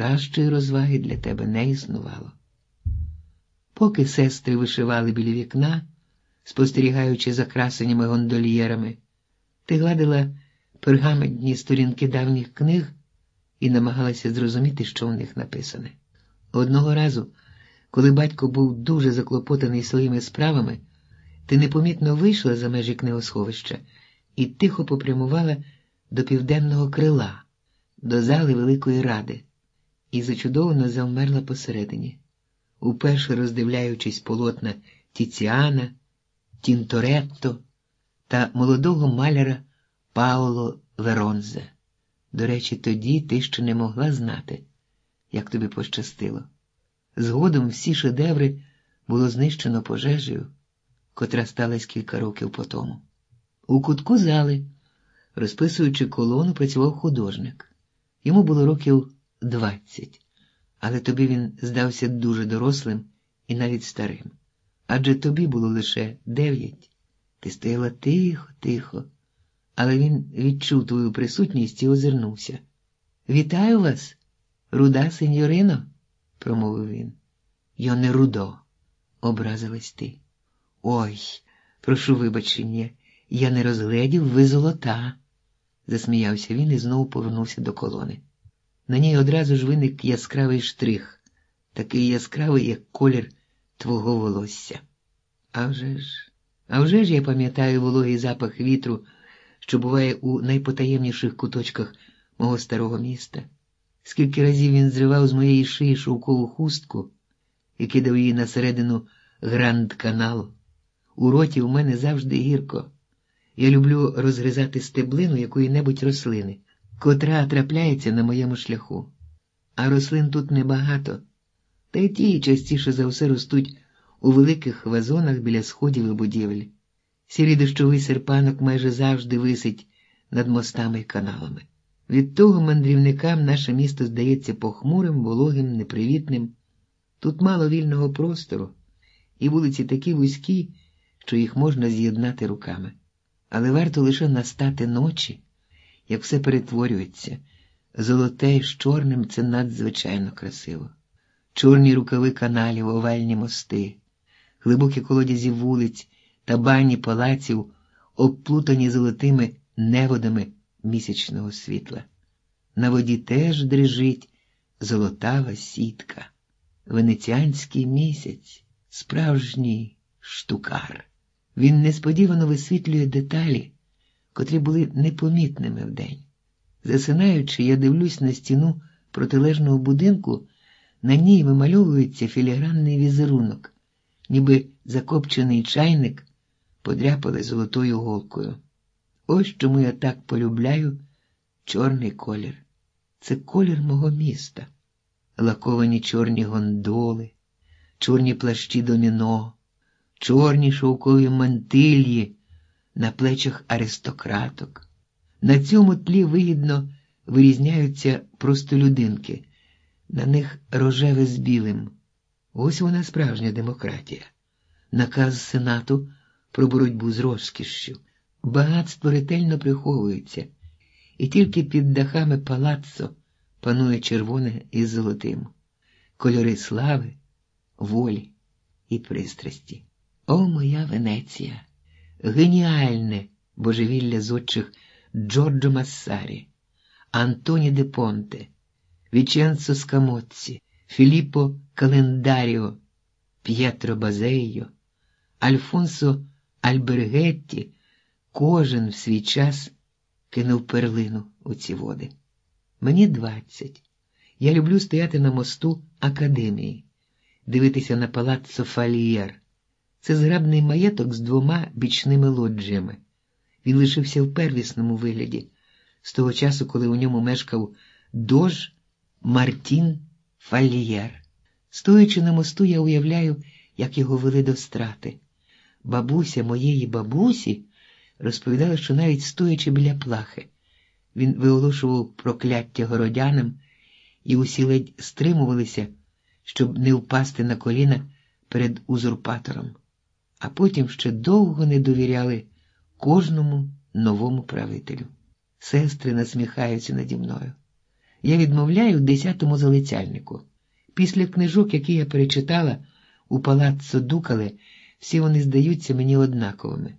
кращої розваги для тебе не існувало. Поки сестри вишивали біля вікна, спостерігаючи за красенями гондольєрами, ти гладила пергаментні сторінки давніх книг і намагалася зрозуміти, що в них написане. Одного разу, коли батько був дуже заклопотаний своїми справами, ти непомітно вийшла за межі книгосховища і тихо попрямувала до південного крила, до зали Великої Ради, і зачудовано завмерла посередині, уперше роздивляючись полотна Тіціана, Тінторетто та молодого маляра Пауло Веронзе. До речі, тоді ти ще не могла знати, як тобі пощастило. Згодом всі шедеври було знищено пожежею, котра сталася кілька років по тому. У кутку зали, розписуючи колону, працював художник. Йому було років двадцять, але тобі він здався дуже дорослим і навіть старим. Адже тобі було лише дев'ять. Ти стояла тихо, тихо але він відчув твою присутність і озирнувся. Вітаю вас, руда сеньорино, промовив він. Я не рудо, образилась ти. Ой, прошу вибачення, я не розгледів, ви золота, засміявся він і знову повернувся до колони. На ній одразу ж виник яскравий штрих, такий яскравий, як колір твого волосся. А вже ж, а вже ж я пам'ятаю вологий запах вітру що буває у найпотаємніших куточках мого старого міста. Скільки разів він зривав з моєї шиї шовкову хустку і кидав її на середину гранд каналу. У роті в мене завжди гірко. Я люблю розгризати стеблину якої-небудь рослини, котра трапляється на моєму шляху. А рослин тут небагато, та й ті частіше за все ростуть у великих вазонах біля сходів і будівель. Сірий дощовий серпанок майже завжди висить над мостами і каналами. Від того мандрівникам наше місто здається похмурим, вологим, непривітним. Тут мало вільного простору, і вулиці такі вузькі, що їх можна з'єднати руками. Але варто лише настати ночі, як все перетворюється. Золоте з чорним це надзвичайно красиво. Чорні рукави каналів, овальні мости, глибокі колодязі вулиць та бані палаців, обплутані золотими неводами місячного світла. На воді теж дрижить золотава сітка, венеціанський місяць, справжній штукар. Він несподівано висвітлює деталі, котрі були непомітними вдень. Засинаючи, я дивлюсь на стіну протилежного будинку, на ній вимальовується філігранний візерунок, ніби закопчений чайник подряпали золотою голкою. Ось чому я так полюбляю чорний колір. Це колір мого міста, лаковані чорні гондоли, чорні плащі доміно, чорні шовкові мантилії на плечах аристократок. На цьому тлі вигідно вирізняються простолюдинки, на них рожеве з білим. Ось вона справжня демократія. Наказ Сенату про боротьбу з розкішшю. Багатство ретельно приховується, і тільки під дахами палаццо панує червоне із золотим, кольори слави, волі і пристрасті. О, моя Венеція! Геніальне божевілля зодчих Джорджо Массарі, Антоні де Понте, Віченцо Скамоцці, Філіппо Календаріо, П'єтро Базейо, Альфонсо Альбергетті кожен в свій час кинув перлину у ці води. Мені двадцять. Я люблю стояти на мосту академії, дивитися на палац Софалієр. Це зграбний маєток з двома бічними лоджіями. Він лишився в первісному вигляді, з того часу, коли у ньому мешкав дож Мартін Фалієр. Стоячи на мосту, я уявляю, як його вели до страти бабуся моєї бабусі розповідала, що навіть стоячи біля плахи, він виголошував прокляття городянам, і усі ледь стримувалися, щоб не впасти на коліна перед узурпатором, а потім ще довго не довіряли кожному новому правителю. Сестри насміхаються наді мною. я відмовляю десятому залицяльнику. Після книжок, які я перечитала у палаццо Дукале, всі вони здаються мені однаковими.